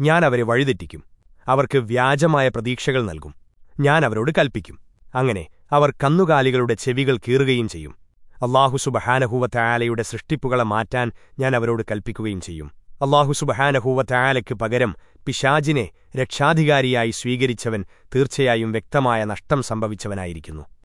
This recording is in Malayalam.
ഞാൻ അവരെ വഴിതെറ്റിക്കും. അവർക്ക് വ്യാജമായ പ്രതീക്ഷകൾ നൽകും. ഞാൻ അവരോട് കൽപ്പിക്കും. അങ്ങനെ അവർ കന്നുകാലികളുടെ ചെവികൾ കീറുകയും ചെയ്യും. അള്ളാഹു സുബഹാനഹൂവത്തയാലയുടെ സൃഷ്ടിപ്പുകളെ മാറ്റാൻ ഞാൻ അവരോട് കൽപ്പിക്കുകയും ചെയ്യും. അള്ളാഹു സുബഹാനഹൂവത്തയാലയ്ക്ക് പകരം പിശാജിനെ രക്ഷാധികാരിയായി സ്വീകരിച്ചവൻ തീർച്ചയായും വ്യക്തമായ നഷ്ടം സംഭവിച്ചവനായിരിക്കുന്നു.